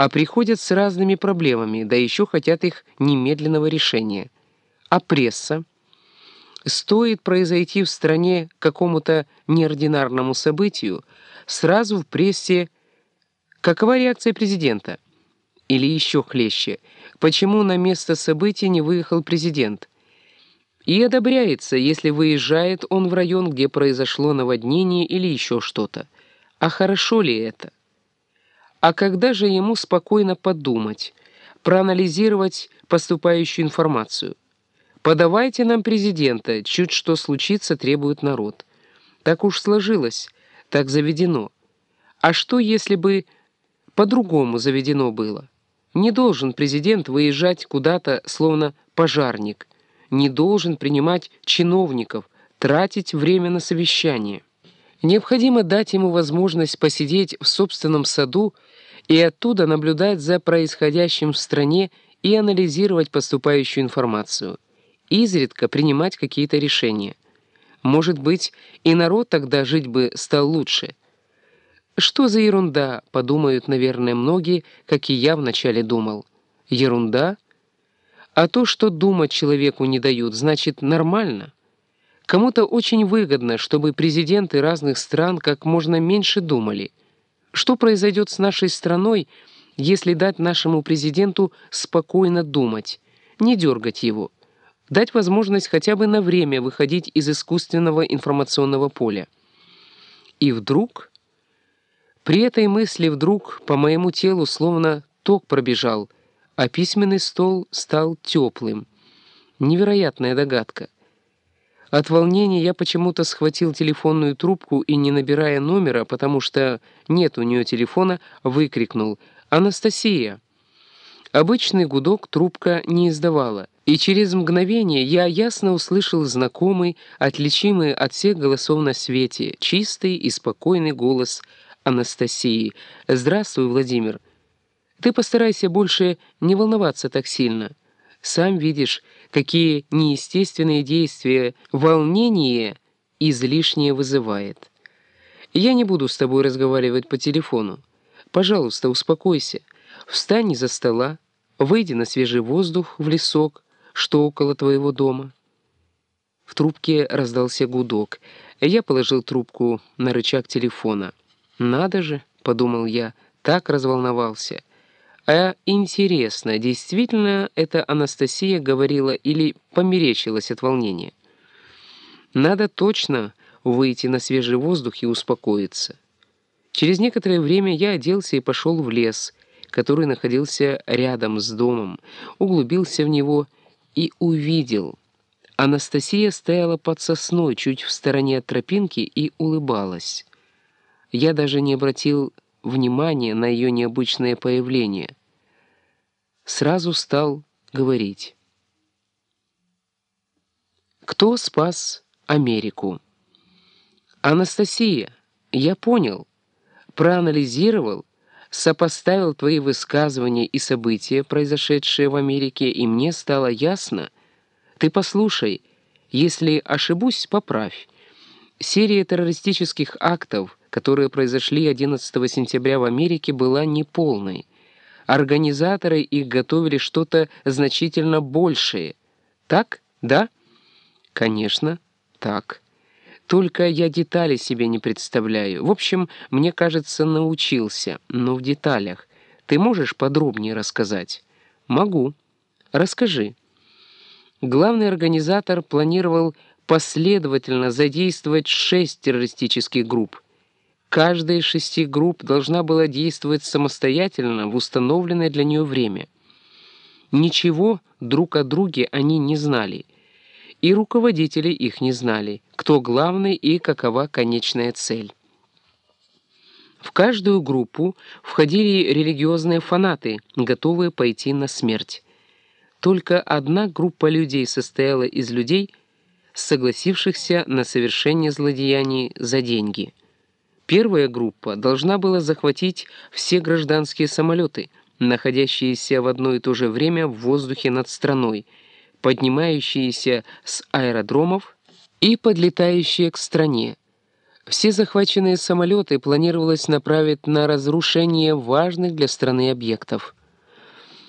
а приходят с разными проблемами, да еще хотят их немедленного решения. А пресса? Стоит произойти в стране какому-то неординарному событию, сразу в прессе какова реакция президента? Или еще хлеще, почему на место события не выехал президент? И одобряется, если выезжает он в район, где произошло наводнение или еще что-то. А хорошо ли это? А когда же ему спокойно подумать, проанализировать поступающую информацию? Подавайте нам президента, чуть что случится, требует народ. Так уж сложилось, так заведено. А что, если бы по-другому заведено было? Не должен президент выезжать куда-то, словно пожарник, не должен принимать чиновников, тратить время на совещание. Необходимо дать ему возможность посидеть в собственном саду и оттуда наблюдать за происходящим в стране и анализировать поступающую информацию, изредка принимать какие-то решения. Может быть, и народ тогда жить бы стал лучше. Что за ерунда, подумают, наверное, многие, как и я вначале думал. Ерунда? А то, что думать человеку не дают, значит нормально. Кому-то очень выгодно, чтобы президенты разных стран как можно меньше думали. Что произойдет с нашей страной, если дать нашему президенту спокойно думать, не дергать его, дать возможность хотя бы на время выходить из искусственного информационного поля? И вдруг... При этой мысли вдруг по моему телу словно ток пробежал, а письменный стол стал теплым. Невероятная догадка — от волнения я почему-то схватил телефонную трубку и, не набирая номера, потому что нет у нее телефона, выкрикнул «Анастасия!». Обычный гудок трубка не издавала, и через мгновение я ясно услышал знакомый, отличимый от всех голосов на свете, чистый и спокойный голос Анастасии. «Здравствуй, Владимир. Ты постарайся больше не волноваться так сильно. Сам видишь, какие неестественные действия волнение излишнее вызывает. Я не буду с тобой разговаривать по телефону. Пожалуйста, успокойся. Встань из-за стола, выйди на свежий воздух в лесок, что около твоего дома. В трубке раздался гудок. Я положил трубку на рычаг телефона. «Надо же», — подумал я, — так разволновался — а интересно, действительно это Анастасия говорила или померещилась от волнения? Надо точно выйти на свежий воздух и успокоиться. Через некоторое время я оделся и пошел в лес, который находился рядом с домом, углубился в него и увидел. Анастасия стояла под сосной чуть в стороне от тропинки и улыбалась. Я даже не обратил внимания на ее необычное появление — сразу стал говорить. Кто спас Америку? Анастасия, я понял, проанализировал, сопоставил твои высказывания и события, произошедшие в Америке, и мне стало ясно. Ты послушай, если ошибусь, поправь. Серия террористических актов, которые произошли 11 сентября в Америке, была неполной. Организаторы их готовили что-то значительно большее. Так? Да? Конечно, так. Только я детали себе не представляю. В общем, мне кажется, научился, но в деталях. Ты можешь подробнее рассказать? Могу. Расскажи. Главный организатор планировал последовательно задействовать шесть террористических групп. Каждая из шести групп должна была действовать самостоятельно в установленное для нее время. Ничего друг о друге они не знали, и руководители их не знали, кто главный и какова конечная цель. В каждую группу входили религиозные фанаты, готовые пойти на смерть. Только одна группа людей состояла из людей, согласившихся на совершение злодеяний за деньги – Первая группа должна была захватить все гражданские самолеты, находящиеся в одно и то же время в воздухе над страной, поднимающиеся с аэродромов и подлетающие к стране. Все захваченные самолеты планировалось направить на разрушение важных для страны объектов.